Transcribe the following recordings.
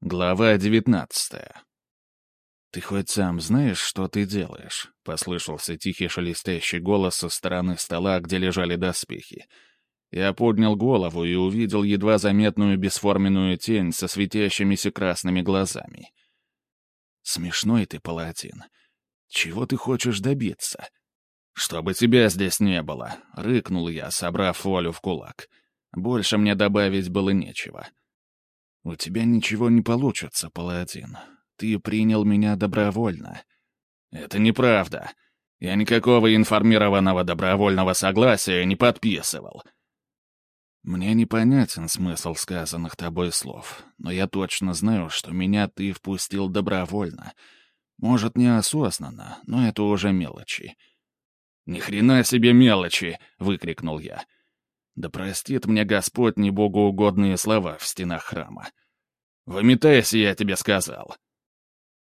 Глава девятнадцатая. «Ты хоть сам знаешь, что ты делаешь?» — послышался тихий шелестящий голос со стороны стола, где лежали доспехи. Я поднял голову и увидел едва заметную бесформенную тень со светящимися красными глазами. «Смешной ты, палатин. Чего ты хочешь добиться?» «Чтобы тебя здесь не было», — рыкнул я, собрав волю в кулак. Больше мне добавить было нечего. «У тебя ничего не получится, паладин. Ты принял меня добровольно». «Это неправда. Я никакого информированного добровольного согласия не подписывал». «Мне непонятен смысл сказанных тобой слов, но я точно знаю, что меня ты впустил добровольно. Может, неосознанно, но это уже мелочи». «Ни хрена себе мелочи!» — выкрикнул я. Да простит мне Господь небогоугодные слова в стенах храма. «Выметайся, я тебе сказал!»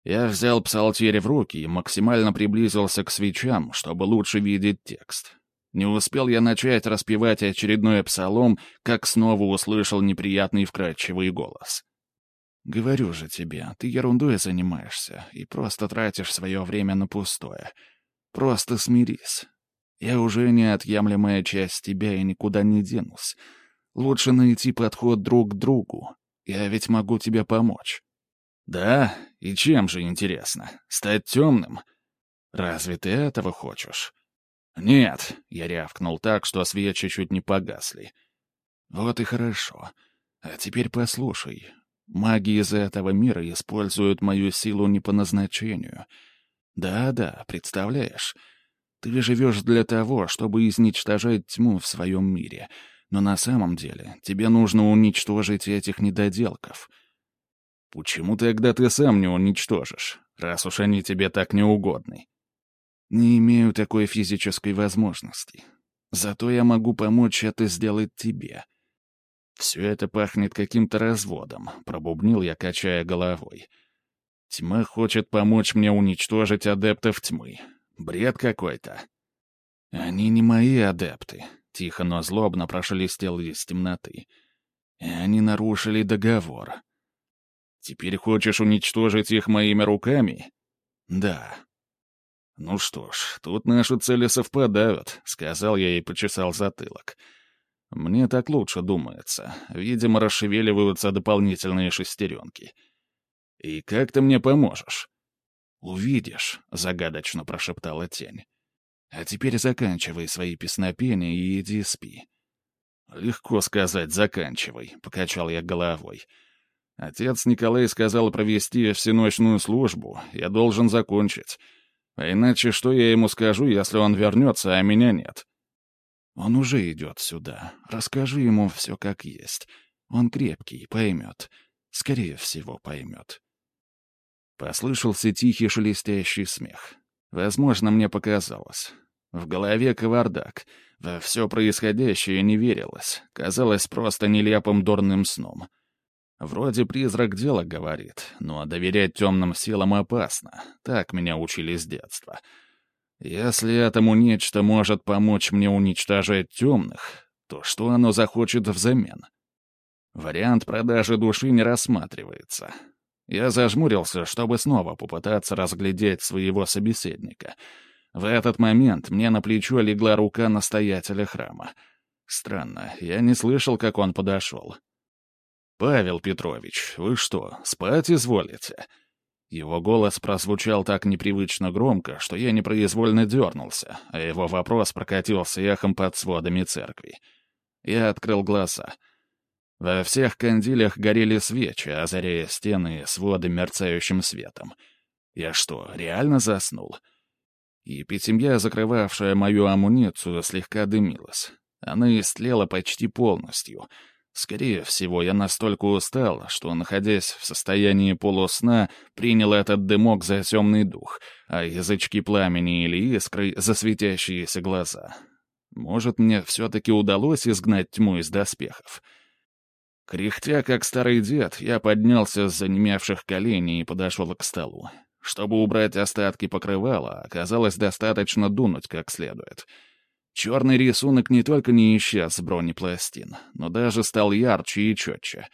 Я взял псалтирь в руки и максимально приблизился к свечам, чтобы лучше видеть текст. Не успел я начать распевать очередной псалом, как снова услышал неприятный вкрадчивый голос. «Говорю же тебе, ты ерундой занимаешься и просто тратишь свое время на пустое. Просто смирись. Я уже неотъемлемая часть тебя и никуда не денусь. Лучше найти подход друг к другу. Я ведь могу тебе помочь». «Да? И чем же, интересно? Стать темным? Разве ты этого хочешь?» «Нет», — я рявкнул так, что свечи чуть не погасли. «Вот и хорошо. А теперь послушай. Маги из этого мира используют мою силу не по назначению. Да-да, представляешь?» Ты живешь для того, чтобы изничтожать тьму в своем мире. Но на самом деле тебе нужно уничтожить этих недоделков. Почему тогда ты сам не уничтожишь, раз уж они тебе так неугодны? Не имею такой физической возможности. Зато я могу помочь это сделать тебе. Все это пахнет каким-то разводом, пробубнил я, качая головой. Тьма хочет помочь мне уничтожить адептов тьмы. Бред какой-то. Они не мои адепты. Тихо, но злобно прошелестел из темноты. И они нарушили договор. Теперь хочешь уничтожить их моими руками? Да. Ну что ж, тут наши цели совпадают, сказал я и почесал затылок. Мне так лучше думается. Видимо, расшевеливаются дополнительные шестеренки. И как ты мне поможешь? «Увидишь», — загадочно прошептала тень. «А теперь заканчивай свои песнопения и иди спи». «Легко сказать, заканчивай», — покачал я головой. «Отец Николай сказал провести всеночную службу. Я должен закончить. А иначе что я ему скажу, если он вернется, а меня нет?» «Он уже идет сюда. Расскажи ему все как есть. Он крепкий, поймет. Скорее всего, поймет». Послышался тихий шелестящий смех. Возможно, мне показалось. В голове кавардак. Во все происходящее не верилось. Казалось просто нелепым дурным сном. Вроде призрак дело говорит, но доверять темным силам опасно. Так меня учили с детства. Если этому нечто может помочь мне уничтожать темных, то что оно захочет взамен? Вариант продажи души не рассматривается. Я зажмурился, чтобы снова попытаться разглядеть своего собеседника. В этот момент мне на плечо легла рука настоятеля храма. Странно, я не слышал, как он подошел. «Павел Петрович, вы что, спать изволите?» Его голос прозвучал так непривычно громко, что я непроизвольно дернулся, а его вопрос прокатился эхом под сводами церкви. Я открыл глаза — во всех кандилях горели свечи, озаряя стены своды мерцающим светом. Я что, реально заснул? И пятимья, закрывавшая мою амуницию, слегка дымилась. Она истлела почти полностью. Скорее всего, я настолько устал, что, находясь в состоянии полусна, принял этот дымок за темный дух, а язычки пламени или искры — за светящиеся глаза. Может, мне все-таки удалось изгнать тьму из доспехов — Кряхтя, как старый дед, я поднялся с занемевших коленей и подошел к столу. Чтобы убрать остатки покрывала, оказалось достаточно дунуть как следует. Черный рисунок не только не исчез с бронепластин, но даже стал ярче и четче.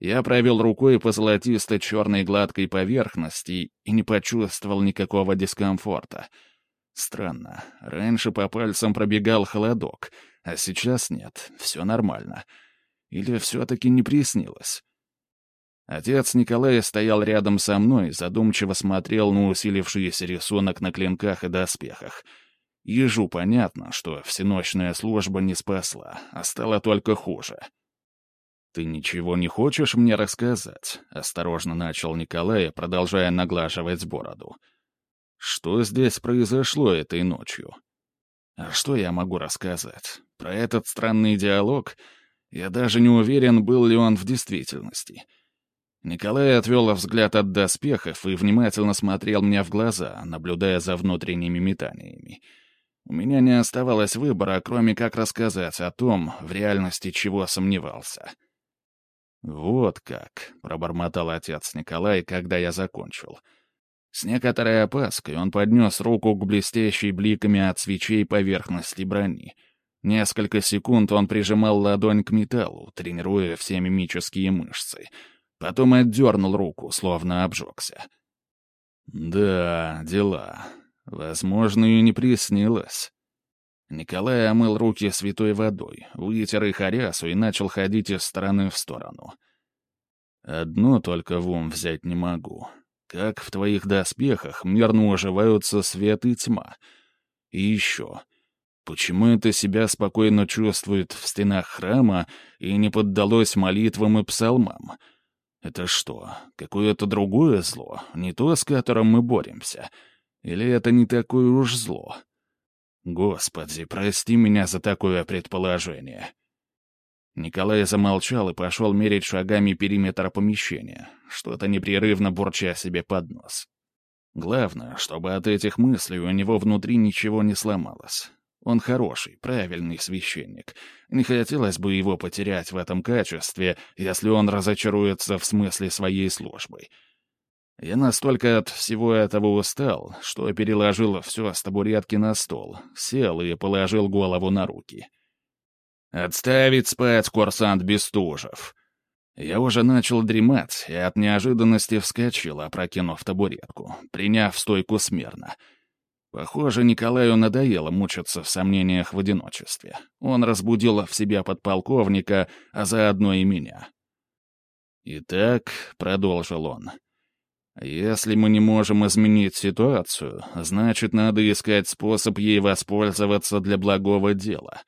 Я провел рукой по золотисто-черной гладкой поверхности и не почувствовал никакого дискомфорта. Странно, раньше по пальцам пробегал холодок, а сейчас нет, все нормально. Или все-таки не приснилось? Отец Николая стоял рядом со мной, задумчиво смотрел на усилившийся рисунок на клинках и доспехах. Ежу понятно, что всеночная служба не спасла, а стало только хуже. «Ты ничего не хочешь мне рассказать?» — осторожно начал Николай, продолжая наглаживать бороду. «Что здесь произошло этой ночью?» «А что я могу рассказать? Про этот странный диалог? Я даже не уверен, был ли он в действительности». Николай отвел взгляд от доспехов и внимательно смотрел мне в глаза, наблюдая за внутренними метаниями. У меня не оставалось выбора, кроме как рассказать о том, в реальности чего сомневался. «Вот как», — пробормотал отец Николай, когда я закончил. С некоторой опаской он поднес руку к блестящей бликами от свечей поверхности брони. Несколько секунд он прижимал ладонь к металлу, тренируя все мимические мышцы — Потом отдернул руку, словно обжегся. «Да, дела. Возможно, и не приснилось». Николай омыл руки святой водой, вытер их орясу и начал ходить из стороны в сторону. «Одно только в ум взять не могу. Как в твоих доспехах мирно уживаются свет и тьма. И еще...» Почему это себя спокойно чувствует в стенах храма и не поддалось молитвам и псалмам? Это что, какое-то другое зло, не то, с которым мы боремся? Или это не такое уж зло? Господи, прости меня за такое предположение. Николай замолчал и пошел мерить шагами периметр помещения, что-то непрерывно бурча себе под нос. Главное, чтобы от этих мыслей у него внутри ничего не сломалось. Он хороший, правильный священник. Не хотелось бы его потерять в этом качестве, если он разочаруется в смысле своей службы. Я настолько от всего этого устал, что переложил все с табуретки на стол, сел и положил голову на руки. «Отставить спать, курсант Бестужев!» Я уже начал дремать и от неожиданности вскочил, опрокинув табуретку, приняв стойку смирно — Похоже, Николаю надоело мучиться в сомнениях в одиночестве. Он разбудил в себя подполковника, а заодно и меня. «Итак», — продолжил он, — «если мы не можем изменить ситуацию, значит, надо искать способ ей воспользоваться для благого дела».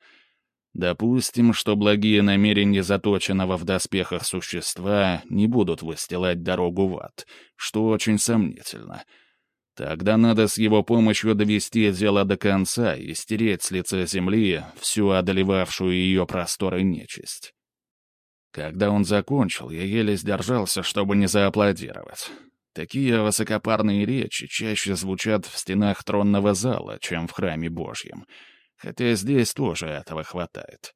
Допустим, что благие намерения заточенного в доспехах существа не будут выстилать дорогу в ад, что очень сомнительно — Тогда надо с его помощью довести дело до конца и стереть с лица земли всю одолевавшую ее просторы нечисть. Когда он закончил, я еле сдержался, чтобы не зааплодировать. Такие высокопарные речи чаще звучат в стенах тронного зала, чем в храме Божьем, хотя здесь тоже этого хватает.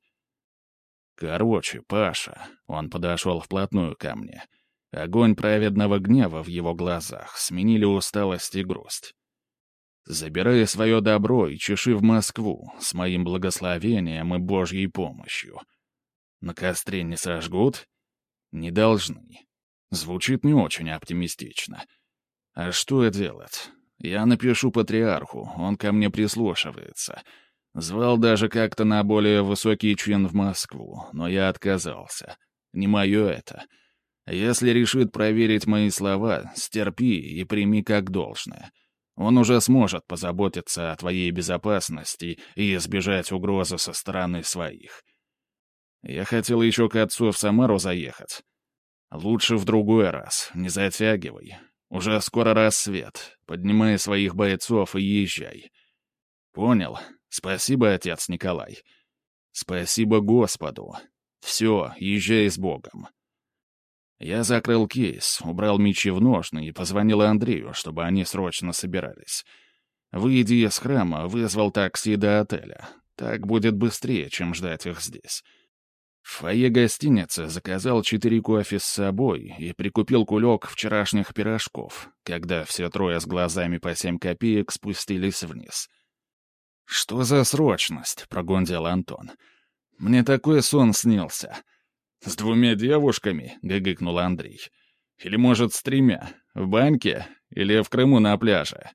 Короче, Паша, он подошел вплотную ко мне — Огонь праведного гнева в его глазах сменили усталость и грусть. «Забирай свое добро и чеши в Москву с моим благословением и Божьей помощью. На костре не сожгут? Не должны. Звучит не очень оптимистично. А что делать? Я напишу патриарху, он ко мне прислушивается. Звал даже как-то на более высокий чин в Москву, но я отказался. Не мое это». Если решит проверить мои слова, стерпи и прими как должное. Он уже сможет позаботиться о твоей безопасности и избежать угрозы со стороны своих. Я хотел еще к отцу в Самару заехать. Лучше в другой раз, не затягивай. Уже скоро рассвет. Поднимай своих бойцов и езжай. Понял? Спасибо, отец Николай. Спасибо Господу. Все, езжай с Богом. Я закрыл кейс, убрал мечи в ножны и позвонил Андрею, чтобы они срочно собирались. Выйдя из храма, вызвал такси до отеля. Так будет быстрее, чем ждать их здесь. В фойе гостиницы заказал четыре кофе с собой и прикупил кулек вчерашних пирожков, когда все трое с глазами по семь копеек спустились вниз. «Что за срочность?» — прогондил Антон. «Мне такой сон снился. «С двумя девушками?» — гыгыкнул Андрей. «Или, может, с тремя? В баньке? Или в Крыму на пляже?»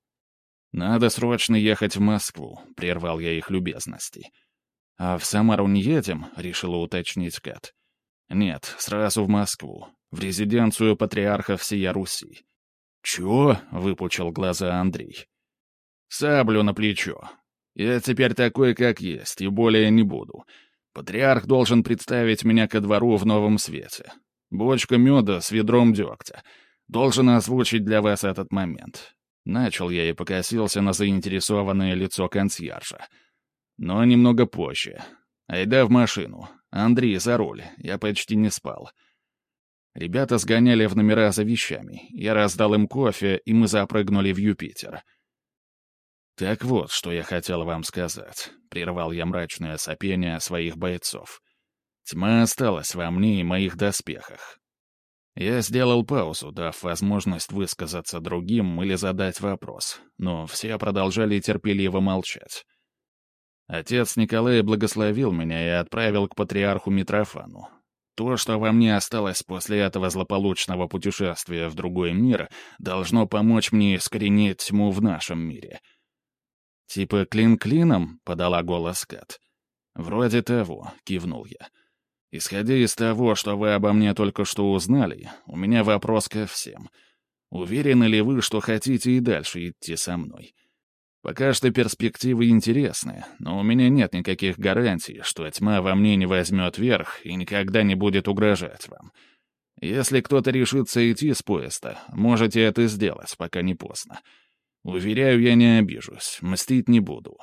«Надо срочно ехать в Москву», — прервал я их любезности. «А в Самару не едем?» — решила уточнить Кэт. «Нет, сразу в Москву, в резиденцию патриарха всея Руси». «Чего?» — выпучил глаза Андрей. «Саблю на плечо. Я теперь такой, как есть, и более не буду. Патриарх должен представить меня ко двору в новом свете. Бочка меда с ведром дегтя. Должен озвучить для вас этот момент. Начал я и покосился на заинтересованное лицо консьержа. Но немного позже. Айда в машину. Андрей, за руль. Я почти не спал. Ребята сгоняли в номера за вещами. Я раздал им кофе, и мы запрыгнули в Юпитер. — «Так вот, что я хотел вам сказать», — прервал я мрачное сопение своих бойцов. «Тьма осталась во мне и моих доспехах». Я сделал паузу, дав возможность высказаться другим или задать вопрос, но все продолжали терпеливо молчать. Отец Николай благословил меня и отправил к патриарху Митрофану. То, что во мне осталось после этого злополучного путешествия в другой мир, должно помочь мне искоренить тьму в нашем мире — «Типа клин клином?» — подала голос Кэт. «Вроде того», — кивнул я. «Исходя из того, что вы обо мне только что узнали, у меня вопрос ко всем. Уверены ли вы, что хотите и дальше идти со мной? Пока что перспективы интересны, но у меня нет никаких гарантий, что тьма во мне не возьмет верх и никогда не будет угрожать вам. Если кто-то решится идти с поезда, можете это сделать, пока не поздно. Уверяю, я не обижусь, мстить не буду.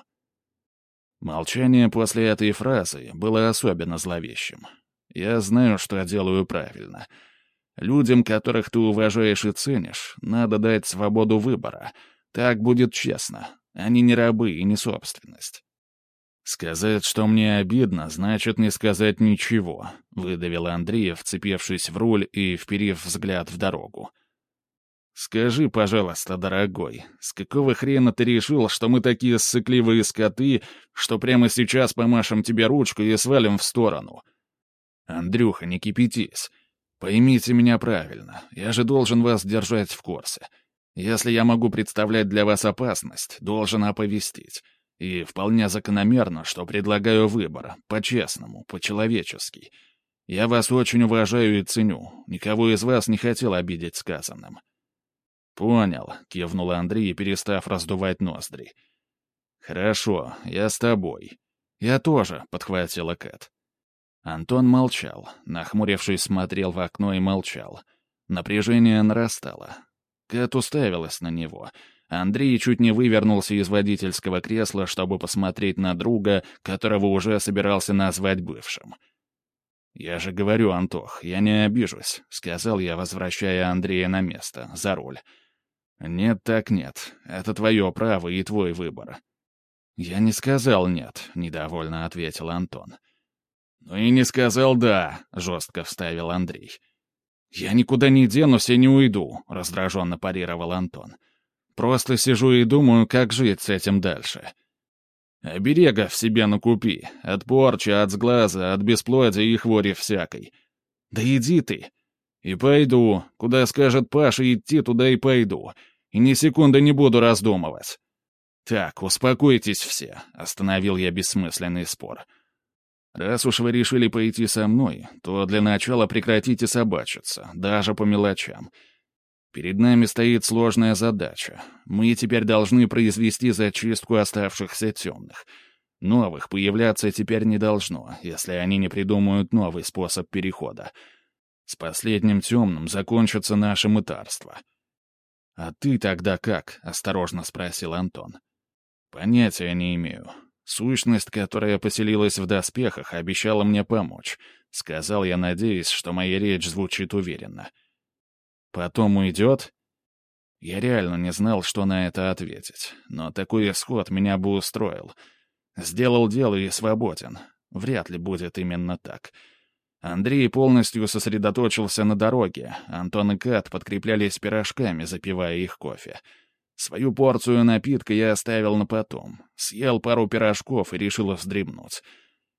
Молчание после этой фразы было особенно зловещим. Я знаю, что делаю правильно. Людям, которых ты уважаешь и ценишь, надо дать свободу выбора. Так будет честно. Они не рабы и не собственность. «Сказать, что мне обидно, значит не сказать ничего», — выдавил Андрей, вцепившись в руль и вперив взгляд в дорогу. «Скажи, пожалуйста, дорогой, с какого хрена ты решил, что мы такие ссыкливые скоты, что прямо сейчас помашем тебе ручку и свалим в сторону?» «Андрюха, не кипятись. Поймите меня правильно, я же должен вас держать в курсе. Если я могу представлять для вас опасность, должен оповестить. И вполне закономерно, что предлагаю выбор, по-честному, по-человечески. Я вас очень уважаю и ценю, никого из вас не хотел обидеть сказанным». «Понял», — кивнул Андрей, перестав раздувать ноздри. «Хорошо, я с тобой». «Я тоже», — подхватила Кэт. Антон молчал, нахмурившись, смотрел в окно и молчал. Напряжение нарастало. Кэт уставилась на него. Андрей чуть не вывернулся из водительского кресла, чтобы посмотреть на друга, которого уже собирался назвать бывшим. «Я же говорю, Антох, я не обижусь», — сказал я, возвращая Андрея на место, за руль. «Нет так нет. Это твое право и твой выбор». «Я не сказал нет», — недовольно ответил Антон. «Ну и не сказал «да», — жестко вставил Андрей. «Я никуда не денусь и не уйду», — раздраженно парировал Антон. «Просто сижу и думаю, как жить с этим дальше». «Оберегов себе накупи. От порчи, от сглаза, от бесплодия и хвори всякой. Да иди ты!» И пойду. Куда скажет Паша идти, туда и пойду. И ни секунды не буду раздумывать. «Так, успокойтесь все», — остановил я бессмысленный спор. «Раз уж вы решили пойти со мной, то для начала прекратите собачиться, даже по мелочам. Перед нами стоит сложная задача. Мы теперь должны произвести зачистку оставшихся темных. Новых появляться теперь не должно, если они не придумают новый способ перехода. С последним темным закончится наше мытарство. «А ты тогда как?» — осторожно спросил Антон. «Понятия не имею. Сущность, которая поселилась в доспехах, обещала мне помочь», — сказал я, надеясь, что моя речь звучит уверенно. «Потом уйдет?» Я реально не знал, что на это ответить, но такой исход меня бы устроил. Сделал дело и свободен. Вряд ли будет именно так. — Андрей полностью сосредоточился на дороге. Антон и Кат подкреплялись пирожками, запивая их кофе. Свою порцию напитка я оставил на потом. Съел пару пирожков и решил вздремнуть.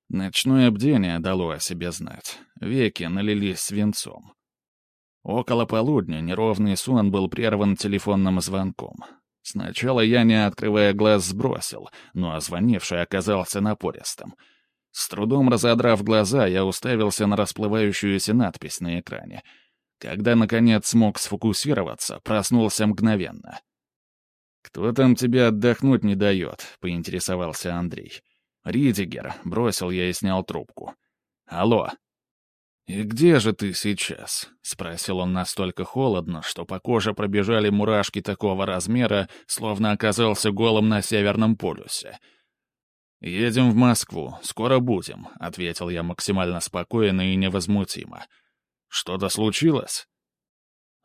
Ночное бдение дало о себе знать. Веки налились свинцом. Около полудня неровный сон был прерван телефонным звонком. Сначала я, не открывая глаз, сбросил, но звонивший оказался напористым. С трудом разодрав глаза, я уставился на расплывающуюся надпись на экране. Когда, наконец, смог сфокусироваться, проснулся мгновенно. «Кто там тебе отдохнуть не дает?» — поинтересовался Андрей. «Ридигер», — бросил я и снял трубку. «Алло». «И где же ты сейчас?» — спросил он настолько холодно, что по коже пробежали мурашки такого размера, словно оказался голым на Северном полюсе. «Едем в Москву, скоро будем», — ответил я максимально спокойно и невозмутимо. «Что-то случилось?»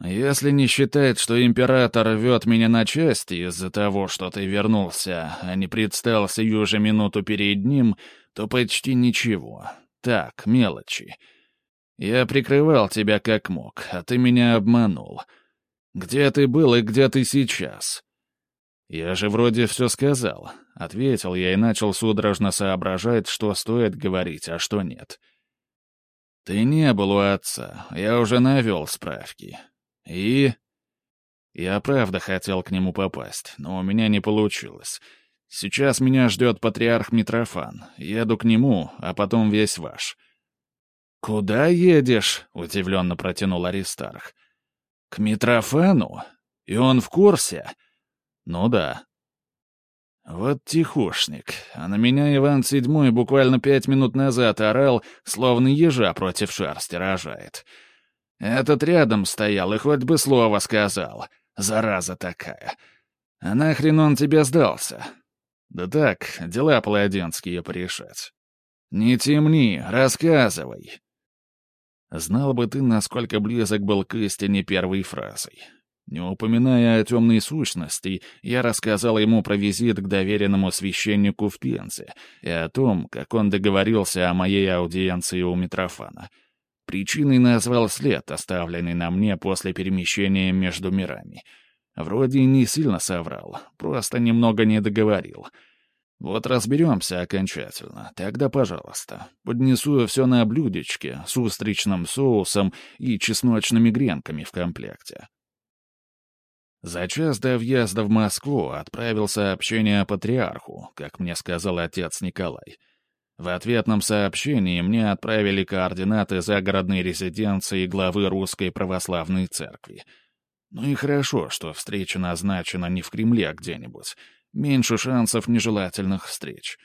«Если не считать, что император рвет меня на части из-за того, что ты вернулся, а не предстал сию же минуту перед ним, то почти ничего. Так, мелочи». Я прикрывал тебя как мог, а ты меня обманул. Где ты был и где ты сейчас?» «Я же вроде все сказал», — ответил я и начал судорожно соображать, что стоит говорить, а что нет. «Ты не был у отца, я уже навел справки. И...» Я правда хотел к нему попасть, но у меня не получилось. Сейчас меня ждет патриарх Митрофан. Еду к нему, а потом весь ваш. «Куда едешь?» — удивленно протянул Аристарх. «К Митрофану? И он в курсе?» «Ну да». «Вот тихушник. А на меня Иван Седьмой буквально пять минут назад орал, словно ежа против шерсти рожает. Этот рядом стоял и хоть бы слово сказал. Зараза такая. А нахрен он тебе сдался?» «Да так, дела паладинские порешать». «Не темни, рассказывай». Знал бы ты, насколько близок был к истине первой фразой. Не упоминая о темной сущности, я рассказал ему про визит к доверенному священнику в Пензе и о том, как он договорился о моей аудиенции у Митрофана. Причиной назвал след, оставленный на мне после перемещения между мирами. Вроде не сильно соврал, просто немного не договорил — вот разберемся окончательно. Тогда, пожалуйста, поднесу все на блюдечке с устричным соусом и чесночными гренками в комплекте. За час до въезда в Москву отправил сообщение патриарху, как мне сказал отец Николай. В ответном сообщении мне отправили координаты загородной резиденции главы Русской Православной Церкви. Ну и хорошо, что встреча назначена не в Кремле где-нибудь, меньше шансов нежелательных встреч.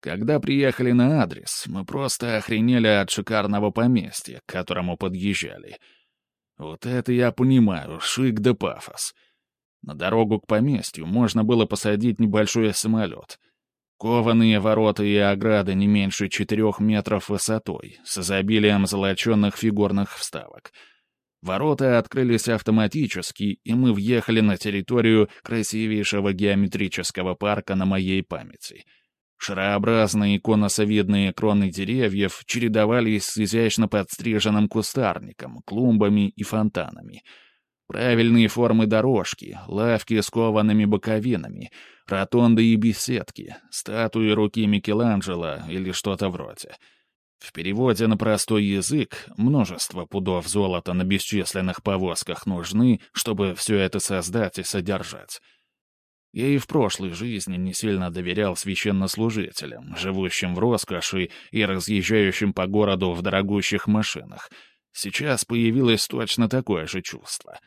Когда приехали на адрес, мы просто охренели от шикарного поместья, к которому подъезжали. Вот это я понимаю, шик да пафос. На дорогу к поместью можно было посадить небольшой самолет. Кованые ворота и ограды не меньше четырех метров высотой, с изобилием золоченных фигурных вставок — Ворота открылись автоматически, и мы въехали на территорию красивейшего геометрического парка на моей памяти. Шарообразные конусовидные кроны деревьев чередовались с изящно подстриженным кустарником, клумбами и фонтанами. Правильные формы дорожки, лавки с коваными боковинами, ротонды и беседки, статуи руки Микеланджело или что-то вроде — в переводе на простой язык множество пудов золота на бесчисленных повозках нужны, чтобы все это создать и содержать. Я и в прошлой жизни не сильно доверял священнослужителям, живущим в роскоши и разъезжающим по городу в дорогущих машинах. Сейчас появилось точно такое же чувство.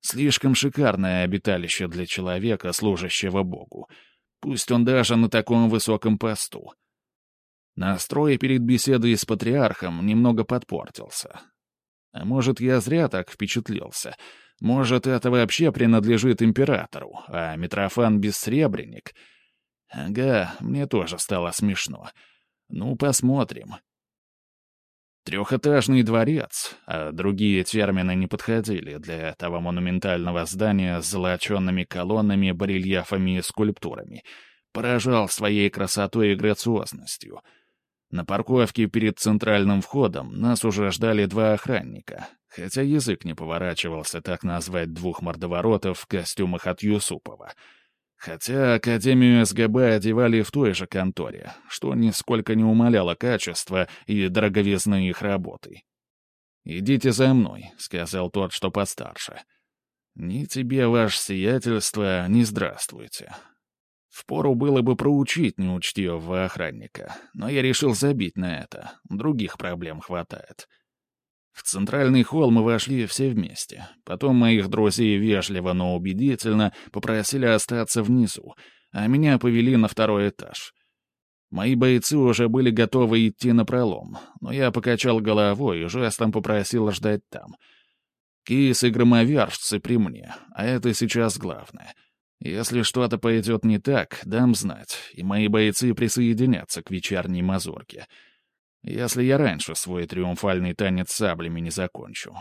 Слишком шикарное обиталище для человека, служащего Богу. Пусть он даже на таком высоком посту — Настрой перед беседой с патриархом немного подпортился. А может, я зря так впечатлился. Может, это вообще принадлежит императору, а Митрофан — бессребренник. Ага, мне тоже стало смешно. Ну, посмотрим. Трехэтажный дворец, а другие термины не подходили для этого монументального здания с золоченными колоннами, барельефами и скульптурами, поражал своей красотой и грациозностью — на парковке перед центральным входом нас уже ждали два охранника, хотя язык не поворачивался так назвать двух мордоворотов в костюмах от Юсупова. Хотя Академию СГБ одевали в той же конторе, что нисколько не умаляло качество и дороговизны их работы. «Идите за мной», — сказал тот, что постарше. «Ни тебе, ваше сиятельство, ни здравствуйте. Впору было бы проучить неучтивого охранника, но я решил забить на это. Других проблем хватает. В центральный холл мы вошли все вместе. Потом моих друзей вежливо, но убедительно попросили остаться внизу, а меня повели на второй этаж. Мои бойцы уже были готовы идти на пролом, но я покачал головой и жестом попросил ждать там. Кис и громовержцы при мне, а это сейчас главное — если что-то пойдет не так, дам знать, и мои бойцы присоединятся к вечерней мазурке. Если я раньше свой триумфальный танец саблями не закончу.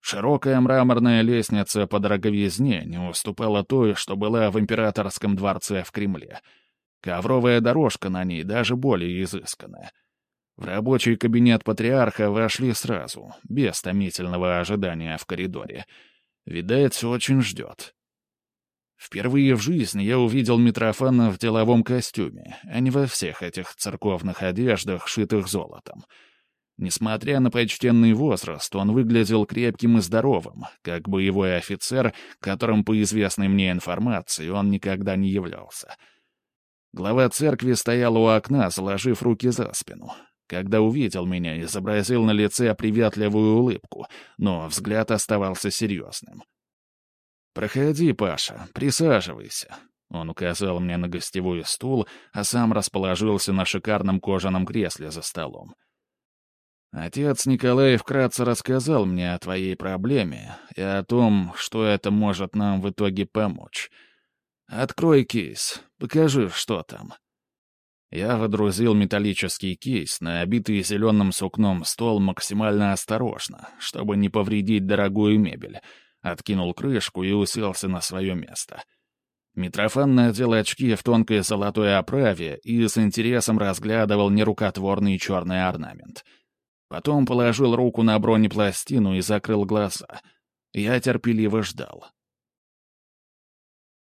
Широкая мраморная лестница по дороговизне не уступала той, что была в императорском дворце в Кремле. Ковровая дорожка на ней даже более изысканная. В рабочий кабинет патриарха вошли сразу, без томительного ожидания в коридоре. Видать, очень ждет. Впервые в жизни я увидел Митрофана в деловом костюме, а не во всех этих церковных одеждах, шитых золотом. Несмотря на почтенный возраст, он выглядел крепким и здоровым, как боевой офицер, которым, по известной мне информации, он никогда не являлся. Глава церкви стоял у окна, заложив руки за спину. Когда увидел меня, изобразил на лице приветливую улыбку, но взгляд оставался серьезным. «Проходи, Паша, присаживайся». Он указал мне на гостевой стул, а сам расположился на шикарном кожаном кресле за столом. Отец Николай вкратце рассказал мне о твоей проблеме и о том, что это может нам в итоге помочь. Открой кейс, покажи, что там. Я водрузил металлический кейс на обитый зеленым сукном стол максимально осторожно, чтобы не повредить дорогую мебель — Откинул крышку и уселся на свое место. Митрофан надел очки в тонкой золотой оправе и с интересом разглядывал нерукотворный черный орнамент. Потом положил руку на бронепластину и закрыл глаза. Я терпеливо ждал.